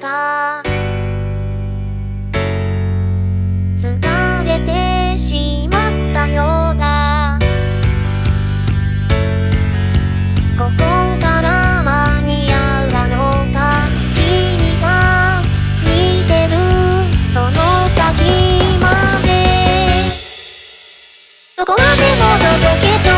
か。疲れてしまったようだ。ここから間に合うだろうか。君が見てるその先まで。どこまでも届けと